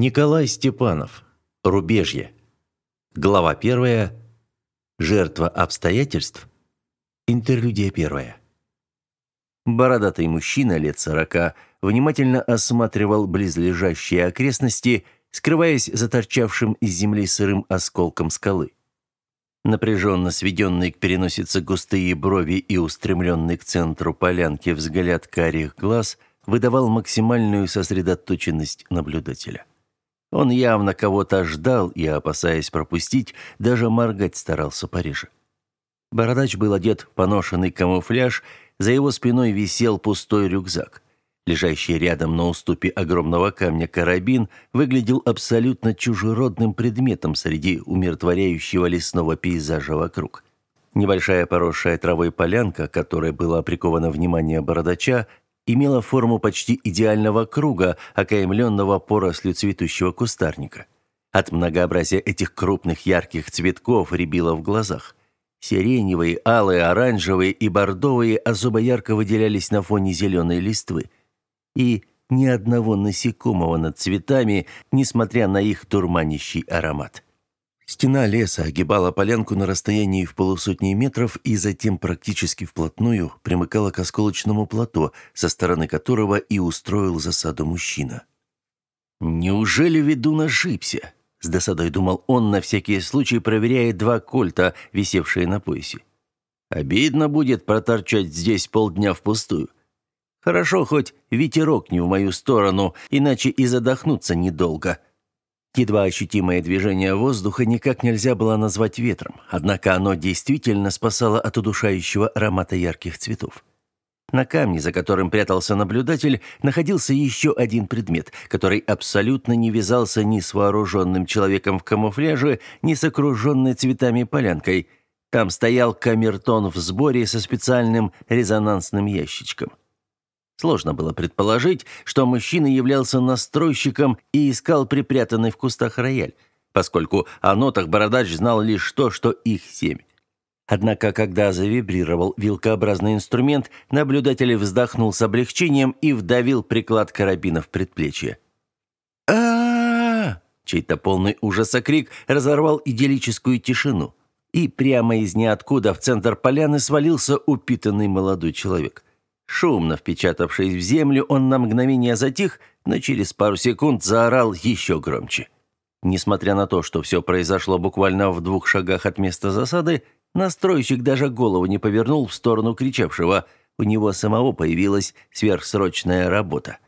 Николай Степанов. Рубежье. Глава первая. Жертва обстоятельств. Интерлюдия первая. Бородатый мужчина лет сорока внимательно осматривал близлежащие окрестности, скрываясь за торчавшим из земли сырым осколком скалы. Напряженно сведенные к переносице густые брови и устремленный к центру полянки взгляд карих глаз выдавал максимальную сосредоточенность наблюдателя. Он явно кого-то ждал и, опасаясь пропустить, даже моргать старался пореже. Бородач был одет в поношенный камуфляж, за его спиной висел пустой рюкзак. Лежащий рядом на уступе огромного камня карабин выглядел абсолютно чужеродным предметом среди умиротворяющего лесного пейзажа вокруг. Небольшая поросшая травой полянка, которой было приковано внимание бородача, имела форму почти идеального круга, окаймленного порослью цветущего кустарника. От многообразия этих крупных ярких цветков рябило в глазах. Сиреневые, алые, оранжевые и бордовые особо ярко выделялись на фоне зеленой листвы. И ни одного насекомого над цветами, несмотря на их дурманящий аромат. Стена леса огибала полянку на расстоянии в полусотни метров и затем практически вплотную примыкала к осколочному плато, со стороны которого и устроил засаду мужчина. «Неужели ведун ошибся?» – с досадой думал он, на всякий случай проверяя два кольта, висевшие на поясе. «Обидно будет проторчать здесь полдня впустую. Хорошо, хоть ветерок не в мою сторону, иначе и задохнуться недолго». Едва ощутимое движение воздуха никак нельзя было назвать ветром, однако оно действительно спасало от удушающего аромата ярких цветов. На камне, за которым прятался наблюдатель, находился еще один предмет, который абсолютно не вязался ни с вооруженным человеком в камуфляже, ни с окруженной цветами полянкой. Там стоял камертон в сборе со специальным резонансным ящичком. Сложно было предположить, что мужчина являлся настройщиком и искал припрятанный в кустах рояль, поскольку о нотах Бородач знал лишь то, что их семь. Однако, когда завибрировал вилкообразный инструмент, наблюдатель вздохнул с облегчением и вдавил приклад карабина в предплечье. а Чей-то полный ужаса крик разорвал идиллическую тишину. И прямо из ниоткуда в центр поляны свалился упитанный молодой человек. Шумно впечатавшись в землю, он на мгновение затих, но через пару секунд заорал еще громче. Несмотря на то, что все произошло буквально в двух шагах от места засады, настройщик даже голову не повернул в сторону кричавшего. У него самого появилась сверхсрочная работа.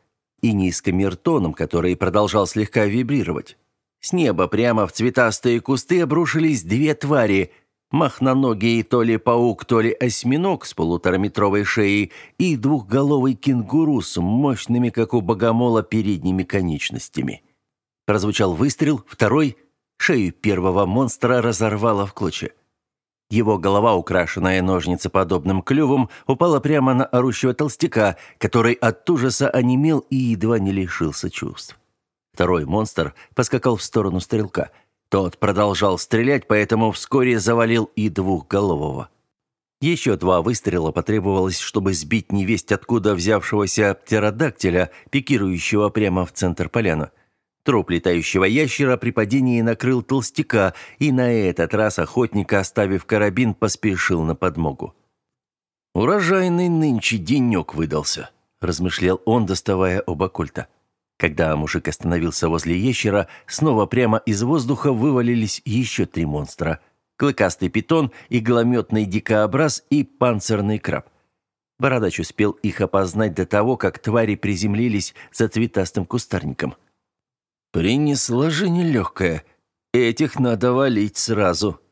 И низкомертоном, который продолжал слегка вибрировать. С неба прямо в цветастые кусты обрушились две твари, Махноногий то ли паук, то ли осьминог с полутораметровой шеей и двухголовый кенгуру с мощными, как у богомола, передними конечностями. Прозвучал выстрел, второй — шею первого монстра разорвало в клочья. Его голова, украшенная ножницеподобным клювом, упала прямо на орущего толстяка, который от ужаса онемел и едва не лишился чувств. Второй монстр поскакал в сторону стрелка — тот продолжал стрелять, поэтому вскоре завалил и двухголового. Еще два выстрела потребовалось, чтобы сбить невесть откуда взявшегося птеродактиля, пикирующего прямо в центр поляны. Труп летающего ящера при падении накрыл толстяка, и на этот раз охотник, оставив карабин, поспешил на подмогу. «Урожайный нынче денек выдался», – размышлял он, доставая оба кольта. Когда мужик остановился возле ящера, снова прямо из воздуха вывалились еще три монстра. Клыкастый питон, иглометный дикообраз и панцирный краб. Бородач успел их опознать до того, как твари приземлились за цветастым кустарником. «Принесла же нелегкая. Этих надо валить сразу».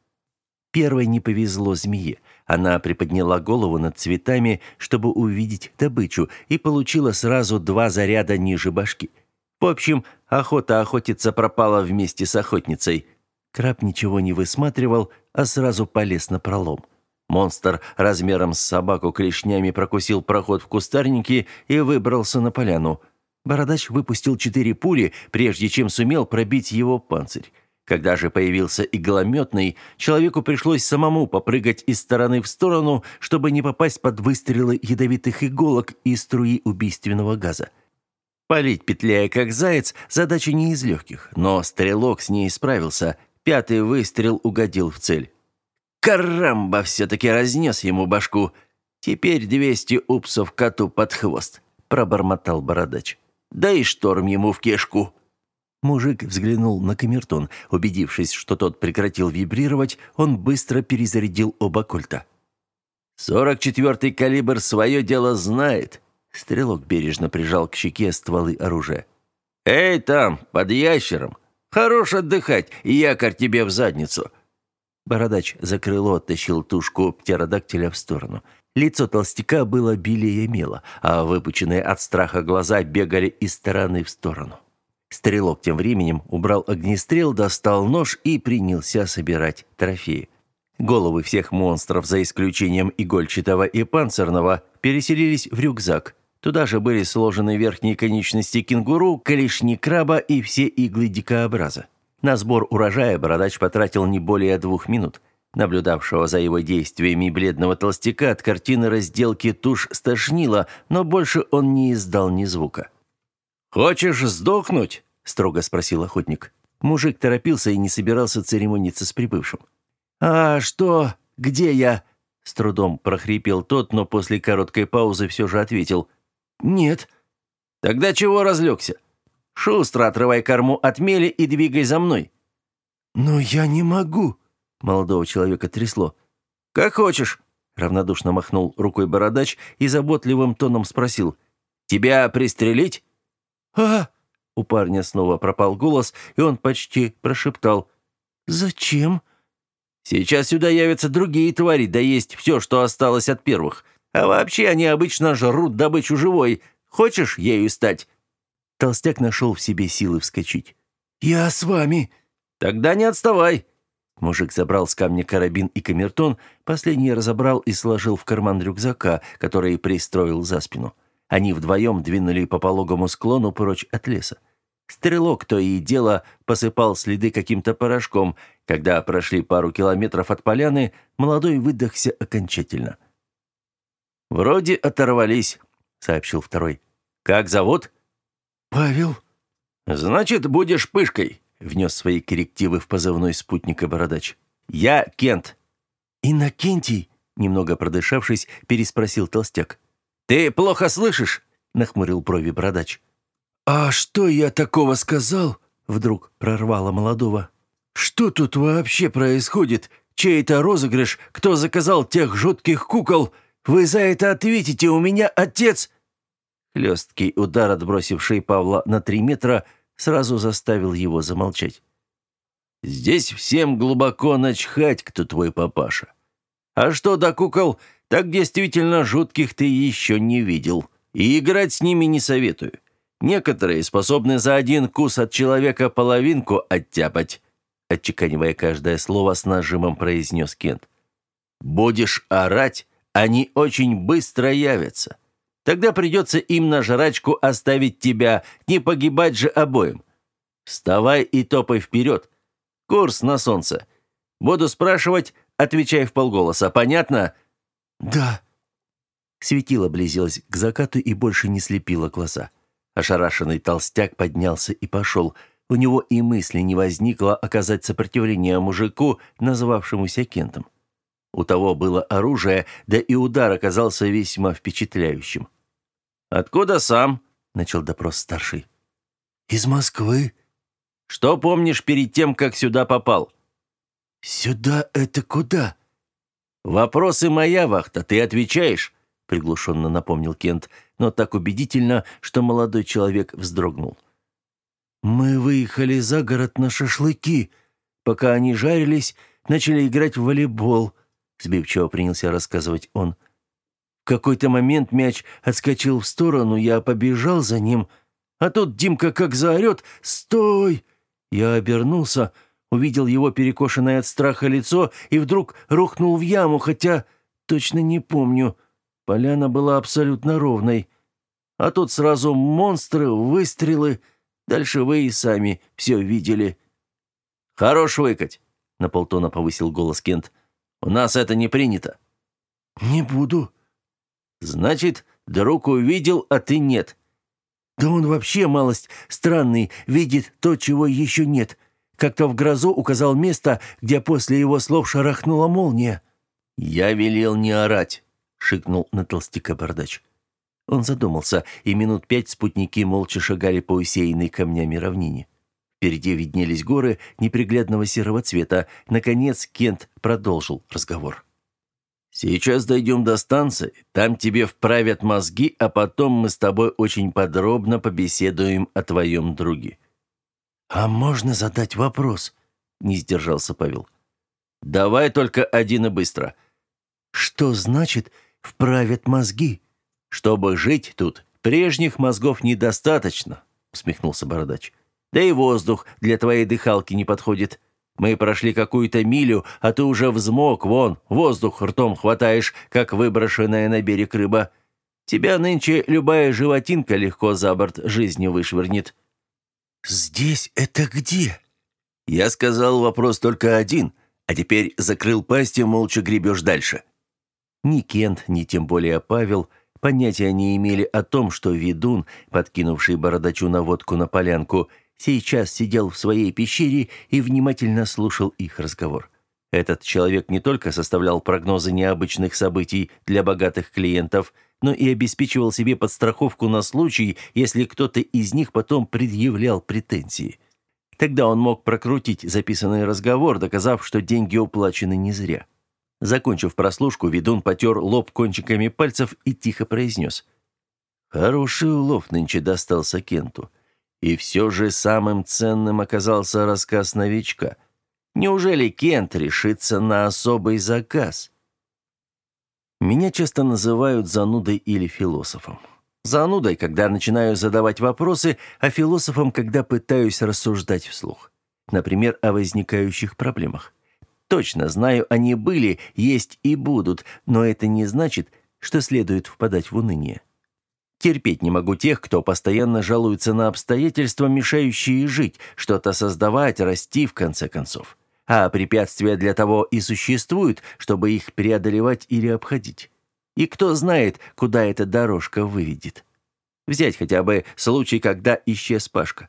Первой не повезло змее. Она приподняла голову над цветами, чтобы увидеть добычу, и получила сразу два заряда ниже башки. В общем, охота охотиться пропала вместе с охотницей. Краб ничего не высматривал, а сразу полез на пролом. Монстр размером с собаку клешнями прокусил проход в кустарнике и выбрался на поляну. Бородач выпустил четыре пули, прежде чем сумел пробить его панцирь. Когда же появился иглометный, человеку пришлось самому попрыгать из стороны в сторону, чтобы не попасть под выстрелы ядовитых иголок и струи убийственного газа. Полить, петляя как заяц, задача не из легких, но стрелок с ней справился. Пятый выстрел угодил в цель. Карамба все-таки разнес ему башку. Теперь двести упсов коту под хвост, пробормотал бородач. Да и шторм ему в кишку. Мужик взглянул на камертон. Убедившись, что тот прекратил вибрировать, он быстро перезарядил оба кольта. «Сорок четвертый калибр свое дело знает», — стрелок бережно прижал к щеке стволы оружия. «Эй, там, под ящером! Хорош отдыхать, и якорь тебе в задницу!» Бородач за крыло оттащил тушку птеродактиля в сторону. Лицо толстяка было белее мела, а выпученные от страха глаза бегали из стороны в сторону. Стрелок тем временем убрал огнестрел, достал нож и принялся собирать трофеи. Головы всех монстров, за исключением игольчатого и панцирного, переселились в рюкзак. Туда же были сложены верхние конечности кенгуру, клешни краба и все иглы дикообраза. На сбор урожая бородач потратил не более двух минут. Наблюдавшего за его действиями бледного толстяка от картины разделки туш стошнило, но больше он не издал ни звука. «Хочешь сдохнуть?» – строго спросил охотник. Мужик торопился и не собирался церемониться с прибывшим. «А что? Где я?» – с трудом прохрипел тот, но после короткой паузы все же ответил. «Нет». «Тогда чего разлегся? Шустро отрывай корму от мели и двигай за мной». «Но я не могу», – молодого человека трясло. «Как хочешь», – равнодушно махнул рукой бородач и заботливым тоном спросил. «Тебя пристрелить?» «А!» У парня снова пропал голос, и он почти прошептал. «Зачем?» «Сейчас сюда явятся другие твари, да есть все, что осталось от первых. А вообще они обычно жрут добычу живой. Хочешь ею стать?» Толстяк нашел в себе силы вскочить. «Я с вами!» «Тогда не отставай!» Мужик забрал с камня карабин и камертон, последний разобрал и сложил в карман рюкзака, который пристроил за спину. Они вдвоем двинули по пологому склону прочь от леса. Стрелок то и дело посыпал следы каким-то порошком. Когда прошли пару километров от поляны, молодой выдохся окончательно. «Вроде оторвались», — сообщил второй. «Как зовут?» «Павел». «Значит, будешь пышкой», — внес свои коррективы в позывной спутника Бородач. «Я Кент». «Иннокентий», — немного продышавшись, переспросил толстяк. «Ты плохо слышишь?» — нахмурил брови бородач. «А что я такого сказал?» — вдруг прорвало молодого. «Что тут вообще происходит? Чей это розыгрыш? Кто заказал тех жутких кукол? Вы за это ответите, у меня отец...» Хлесткий удар, отбросивший Павла на три метра, сразу заставил его замолчать. «Здесь всем глубоко начхать, кто твой папаша. А что до кукол, так действительно жутких ты еще не видел. И играть с ними не советую. Некоторые способны за один кус от человека половинку оттяпать», отчеканивая каждое слово с нажимом произнес Кент. «Будешь орать, они очень быстро явятся. Тогда придется им на жрачку оставить тебя, не погибать же обоим. Вставай и топай вперед. Курс на солнце. Буду спрашивать, отвечай в полголоса. Понятно?» «Да». Светило близилось к закату и больше не слепило глаза. Ошарашенный толстяк поднялся и пошел. У него и мысли не возникло оказать сопротивление мужику, называвшемуся Кентом. У того было оружие, да и удар оказался весьма впечатляющим. «Откуда сам?» — начал допрос старший. «Из Москвы». «Что помнишь перед тем, как сюда попал?» «Сюда это куда?» «Вопросы моя вахта, ты отвечаешь?» — приглушенно напомнил Кент, но так убедительно, что молодой человек вздрогнул. «Мы выехали за город на шашлыки. Пока они жарились, начали играть в волейбол», — сбивчиво принялся рассказывать он. В какой-то момент мяч отскочил в сторону, я побежал за ним, а тут Димка как заорет «Стой!» Я обернулся — увидел его перекошенное от страха лицо и вдруг рухнул в яму, хотя точно не помню. Поляна была абсолютно ровной. А тут сразу монстры, выстрелы. Дальше вы и сами все видели. «Хорош выкать!» — на полтона повысил голос Кент. «У нас это не принято». «Не буду». «Значит, друг увидел, а ты нет». Да он вообще малость странный, видит то, чего еще нет. Как-то в грозу указал место, где после его слов шарахнула молния. «Я велел не орать», — шикнул на толстяка бородач. Он задумался, и минут пять спутники молча шагали по усеянной камнями равнине. Впереди виднелись горы неприглядного серого цвета. Наконец Кент продолжил разговор. «Сейчас дойдем до станции, там тебе вправят мозги, а потом мы с тобой очень подробно побеседуем о твоем друге». «А можно задать вопрос?» — не сдержался Павел. «Давай только один и быстро». «Что значит «вправят мозги»?» «Чтобы жить тут, прежних мозгов недостаточно», — усмехнулся Бородач. Да и воздух для твоей дыхалки не подходит. Мы прошли какую-то милю, а ты уже взмок, вон, воздух ртом хватаешь, как выброшенная на берег рыба. Тебя нынче любая животинка легко за борт жизни вышвырнет». «Здесь это где?» Я сказал вопрос только один, а теперь закрыл пасть и молча гребешь дальше. Ни Кент, ни тем более Павел понятия не имели о том, что ведун, подкинувший бородачу наводку на полянку, сейчас сидел в своей пещере и внимательно слушал их разговор. Этот человек не только составлял прогнозы необычных событий для богатых клиентов, но и обеспечивал себе подстраховку на случай, если кто-то из них потом предъявлял претензии. Тогда он мог прокрутить записанный разговор, доказав, что деньги уплачены не зря. Закончив прослушку, ведун потер лоб кончиками пальцев и тихо произнес. «Хороший улов нынче достался Кенту. И все же самым ценным оказался рассказ новичка. Неужели Кент решится на особый заказ? Меня часто называют занудой или философом. Занудой, когда начинаю задавать вопросы, а философом, когда пытаюсь рассуждать вслух. Например, о возникающих проблемах. Точно знаю, они были, есть и будут, но это не значит, что следует впадать в уныние. Терпеть не могу тех, кто постоянно жалуется на обстоятельства, мешающие жить, что-то создавать, расти в конце концов. А препятствия для того и существуют, чтобы их преодолевать или обходить. И кто знает, куда эта дорожка выведет. Взять хотя бы случай, когда исчез Пашка.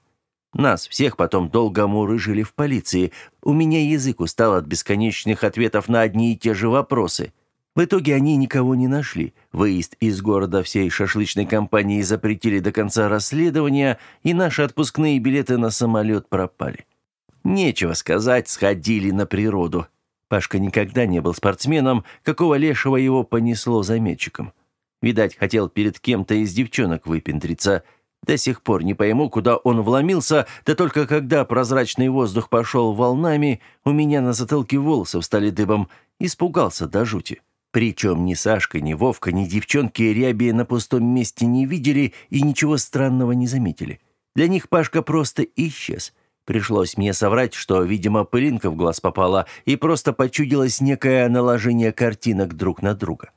Нас всех потом долго мурыжили в полиции. У меня язык устал от бесконечных ответов на одни и те же вопросы. В итоге они никого не нашли. Выезд из города всей шашлычной компании запретили до конца расследования, и наши отпускные билеты на самолет пропали. Нечего сказать, сходили на природу. Пашка никогда не был спортсменом, какого лешего его понесло заметчиком. Видать, хотел перед кем-то из девчонок выпендриться. До сих пор не пойму, куда он вломился, да только когда прозрачный воздух пошел волнами, у меня на затылке волосы встали дыбом, испугался до жути. Причем ни Сашка, ни Вовка, ни девчонки Ряби на пустом месте не видели и ничего странного не заметили. Для них Пашка просто исчез. Пришлось мне соврать, что, видимо, пылинка в глаз попала, и просто почудилось некое наложение картинок друг на друга.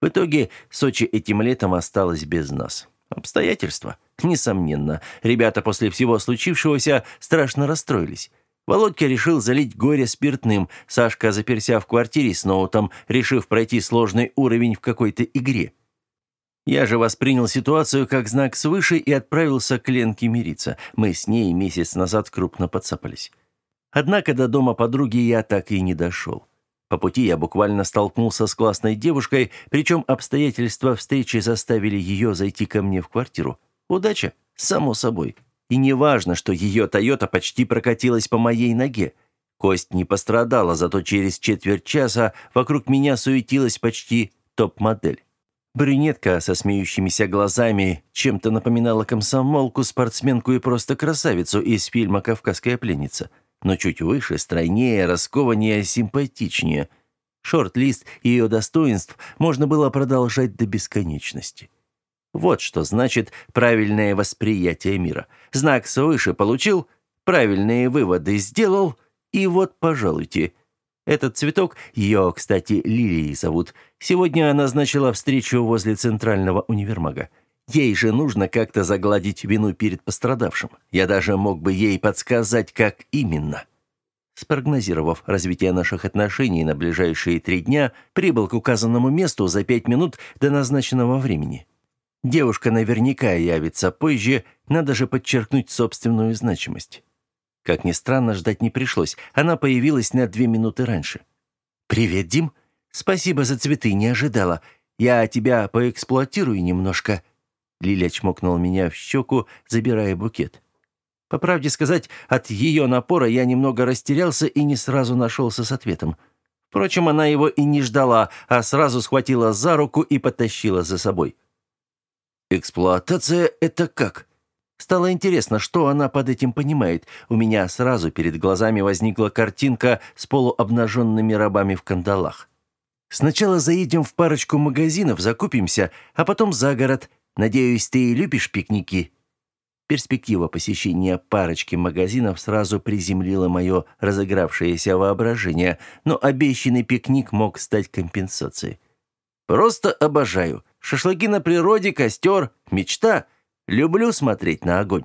В итоге Сочи этим летом осталось без нас. Обстоятельства? Несомненно. Ребята после всего случившегося страшно расстроились. Володька решил залить горе спиртным, Сашка заперся в квартире с ноутом, решив пройти сложный уровень в какой-то игре. Я же воспринял ситуацию как знак свыше и отправился к Ленке мириться. Мы с ней месяц назад крупно подцапались. Однако до дома подруги я так и не дошел. По пути я буквально столкнулся с классной девушкой, причем обстоятельства встречи заставили ее зайти ко мне в квартиру. Удача? Само собой. И не важно, что ее «Тойота» почти прокатилась по моей ноге. Кость не пострадала, зато через четверть часа вокруг меня суетилась почти топ-модель. Брюнетка со смеющимися глазами чем-то напоминала комсомолку, спортсменку и просто красавицу из фильма «Кавказская пленница». Но чуть выше, стройнее, раскованнее, симпатичнее. Шорт-лист ее достоинств можно было продолжать до бесконечности. Вот что значит правильное восприятие мира. Знак свыше получил, правильные выводы сделал, и вот, пожалуйте. Этот цветок, ее, кстати, Лилией зовут, сегодня она назначила встречу возле Центрального универмага. Ей же нужно как-то загладить вину перед пострадавшим. Я даже мог бы ей подсказать, как именно. Спрогнозировав развитие наших отношений на ближайшие три дня, прибыл к указанному месту за пять минут до назначенного времени. Девушка наверняка явится позже, надо же подчеркнуть собственную значимость. Как ни странно, ждать не пришлось. Она появилась на две минуты раньше. «Привет, Дим. Спасибо за цветы, не ожидала. Я тебя поэксплуатирую немножко». Лиля чмокнула меня в щеку, забирая букет. По правде сказать, от ее напора я немного растерялся и не сразу нашелся с ответом. Впрочем, она его и не ждала, а сразу схватила за руку и потащила за собой. «Эксплуатация — это как?» Стало интересно, что она под этим понимает. У меня сразу перед глазами возникла картинка с полуобнаженными рабами в кандалах. «Сначала заедем в парочку магазинов, закупимся, а потом за город. Надеюсь, ты любишь пикники?» Перспектива посещения парочки магазинов сразу приземлила мое разыгравшееся воображение, но обещанный пикник мог стать компенсацией. «Просто обожаю. Шашлыки на природе, костер, мечта. Люблю смотреть на огонь».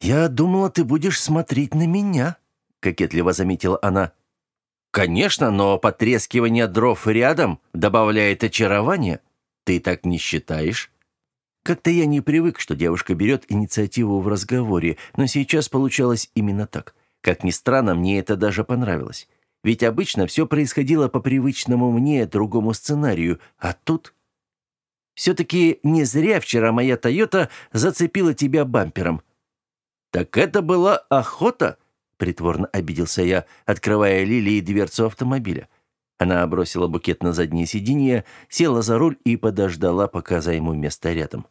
«Я думала, ты будешь смотреть на меня», — кокетливо заметила она. «Конечно, но потрескивание дров рядом добавляет очарование. Ты так не считаешь?» Как-то я не привык, что девушка берет инициативу в разговоре, но сейчас получалось именно так. Как ни странно, мне это даже понравилось. Ведь обычно все происходило по привычному мне другому сценарию, а тут... Все-таки не зря вчера моя «Тойота» зацепила тебя бампером. «Так это была охота?» — притворно обиделся я, открывая Лилии дверцу автомобиля. Она бросила букет на заднее сиденье, села за руль и подождала, пока займу место рядом.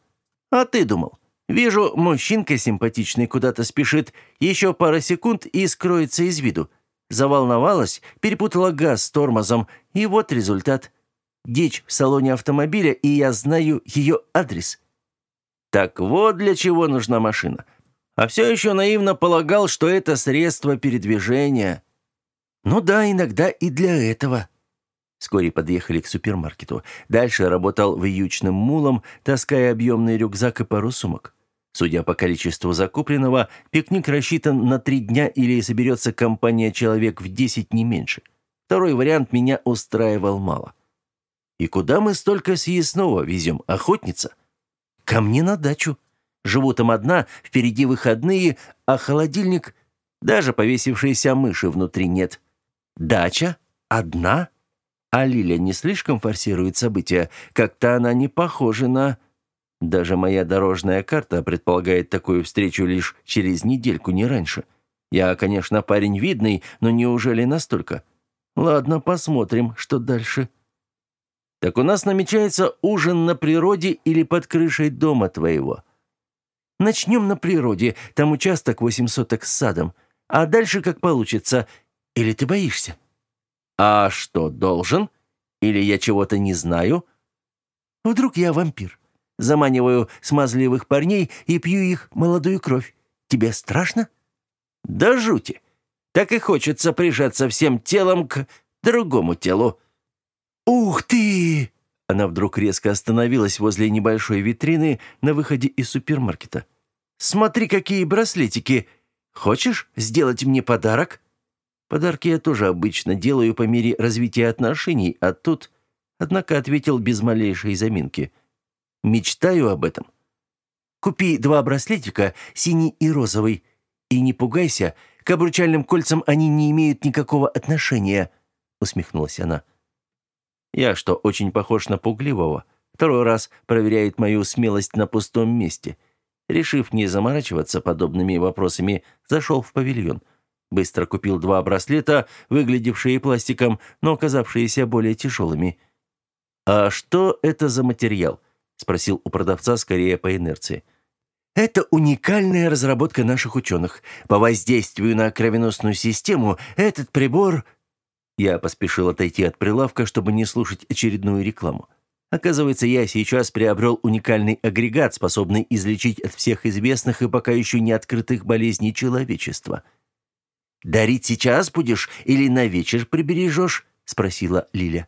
А ты думал? Вижу, мужчинка симпатичный куда-то спешит, еще пара секунд и скроется из виду. Заволновалась, перепутала газ с тормозом, и вот результат. Дичь в салоне автомобиля, и я знаю ее адрес. Так вот для чего нужна машина. А все еще наивно полагал, что это средство передвижения. Ну да, иногда и для этого. Вскоре подъехали к супермаркету. Дальше работал вьючным мулом, таская объемный рюкзак и пару сумок. Судя по количеству закупленного, пикник рассчитан на три дня или соберется компания человек в десять, не меньше. Второй вариант меня устраивал мало. «И куда мы столько съестного везем, охотница?» «Ко мне на дачу. Живу там одна, впереди выходные, а холодильник... Даже повесившейся мыши внутри нет. Дача? Одна?» А Лиля не слишком форсирует события? Как-то она не похожа на... Даже моя дорожная карта предполагает такую встречу лишь через недельку, не раньше. Я, конечно, парень видный, но неужели настолько? Ладно, посмотрим, что дальше. Так у нас намечается ужин на природе или под крышей дома твоего? Начнем на природе, там участок восемь соток с садом. А дальше как получится. Или ты боишься?» «А что, должен? Или я чего-то не знаю?» «Вдруг я вампир. Заманиваю смазливых парней и пью их молодую кровь. Тебе страшно?» «Да жути. Так и хочется прижаться всем телом к другому телу». «Ух ты!» Она вдруг резко остановилась возле небольшой витрины на выходе из супермаркета. «Смотри, какие браслетики! Хочешь сделать мне подарок?» Подарки я тоже обычно делаю по мере развития отношений, а тут... Однако ответил без малейшей заминки. Мечтаю об этом. Купи два браслетика, синий и розовый. И не пугайся, к обручальным кольцам они не имеют никакого отношения, усмехнулась она. Я что, очень похож на пугливого? Второй раз проверяет мою смелость на пустом месте. Решив не заморачиваться подобными вопросами, зашел в павильон. Быстро купил два браслета, выглядевшие пластиком, но оказавшиеся более тяжелыми. «А что это за материал?» — спросил у продавца скорее по инерции. «Это уникальная разработка наших ученых. По воздействию на кровеносную систему этот прибор...» Я поспешил отойти от прилавка, чтобы не слушать очередную рекламу. Оказывается, я сейчас приобрел уникальный агрегат, способный излечить от всех известных и пока еще не открытых болезней человечества — «Дарить сейчас будешь или на вечер прибережешь?» — спросила Лиля.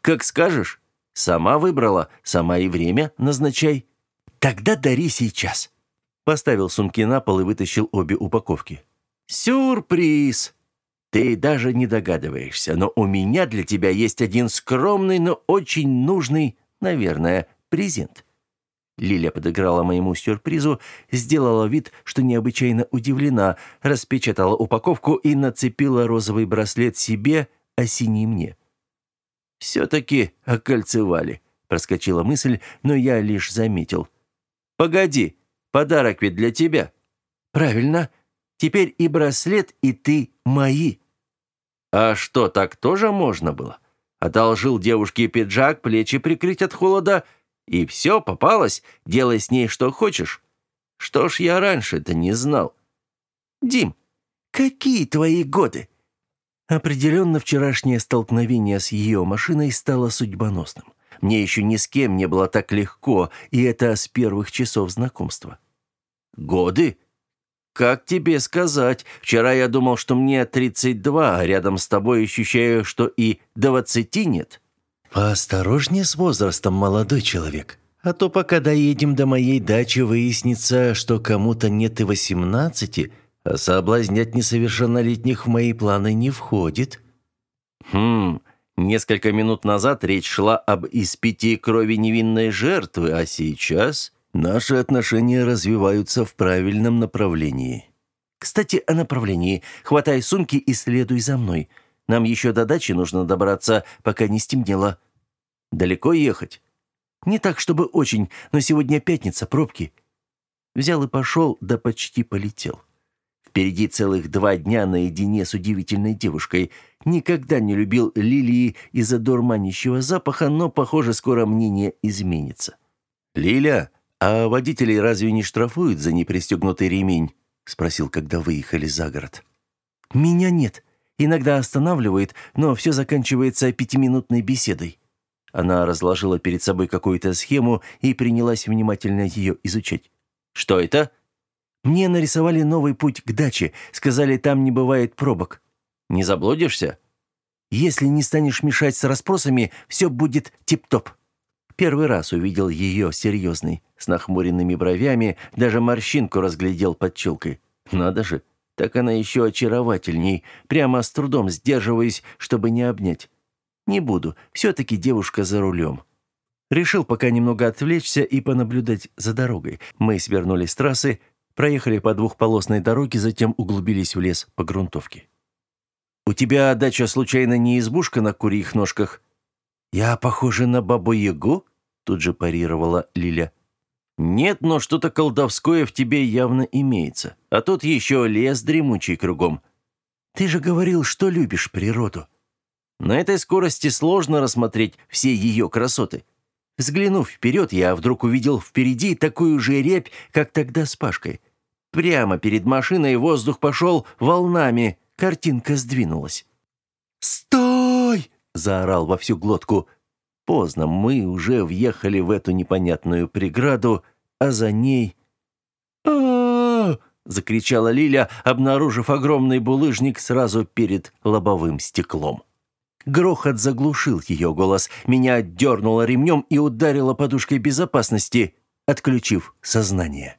«Как скажешь. Сама выбрала, сама и время назначай». «Тогда дари сейчас». Поставил сумки на пол и вытащил обе упаковки. «Сюрприз!» «Ты даже не догадываешься, но у меня для тебя есть один скромный, но очень нужный, наверное, презент». Лиля подыграла моему сюрпризу, сделала вид, что необычайно удивлена, распечатала упаковку и нацепила розовый браслет себе, а синий мне. «Все-таки окольцевали», — проскочила мысль, но я лишь заметил. «Погоди, подарок ведь для тебя». «Правильно. Теперь и браслет, и ты мои». «А что, так тоже можно было?» Одолжил девушке пиджак, плечи прикрыть от холода — и все, попалось, делай с ней что хочешь. Что ж я раньше-то не знал? Дим, какие твои годы? Определенно, вчерашнее столкновение с ее машиной стало судьбоносным. Мне еще ни с кем не было так легко, и это с первых часов знакомства. Годы? Как тебе сказать? Вчера я думал, что мне 32, а рядом с тобой ощущаю, что и 20 нет. «Поосторожнее с возрастом, молодой человек. А то пока доедем до моей дачи, выяснится, что кому-то нет и восемнадцати, а соблазнять несовершеннолетних в мои планы не входит». «Хм, несколько минут назад речь шла об испитии крови невинной жертвы, а сейчас...» «Наши отношения развиваются в правильном направлении». «Кстати, о направлении. Хватай сумки и следуй за мной». Нам еще до дачи нужно добраться, пока не стемнело. Далеко ехать? Не так, чтобы очень, но сегодня пятница, пробки. Взял и пошел, да почти полетел. Впереди целых два дня наедине с удивительной девушкой. Никогда не любил лилии из-за дурманящего запаха, но, похоже, скоро мнение изменится. «Лиля, а водителей разве не штрафуют за непристегнутый ремень?» — спросил, когда выехали за город. «Меня нет. Иногда останавливает, но все заканчивается пятиминутной беседой. Она разложила перед собой какую-то схему и принялась внимательно ее изучать. «Что это?» «Мне нарисовали новый путь к даче. Сказали, там не бывает пробок». «Не заблудишься?» «Если не станешь мешать с расспросами, все будет тип-топ». Первый раз увидел ее серьезной, с нахмуренными бровями, даже морщинку разглядел под челкой. Надо же, так она еще очаровательней, прямо с трудом сдерживаясь, чтобы не обнять. Не буду, все-таки девушка за рулем. Решил пока немного отвлечься и понаблюдать за дорогой. Мы свернули с трассы, проехали по двухполосной дороге, затем углубились в лес по грунтовке. «У тебя дача случайно не избушка на курьих ножках?» «Я похожа на бабу-ягу?» тут же парировала Лиля. «Нет, но что-то колдовское в тебе явно имеется. А тут еще лес дремучий кругом. Ты же говорил, что любишь природу. На этой скорости сложно рассмотреть все ее красоты. Взглянув вперед, я вдруг увидел впереди такую же репь, как тогда с Пашкой. Прямо перед машиной воздух пошел волнами, картинка сдвинулась. «Стой!» — заорал во всю глотку. Поздно, мы уже въехали в эту непонятную преграду, а за ней... а, закричала Лиля, обнаружив огромный булыжник сразу перед лобовым стеклом. Грохот заглушил ее голос. Меня дернуло ремнем и ударило подушкой безопасности, отключив сознание.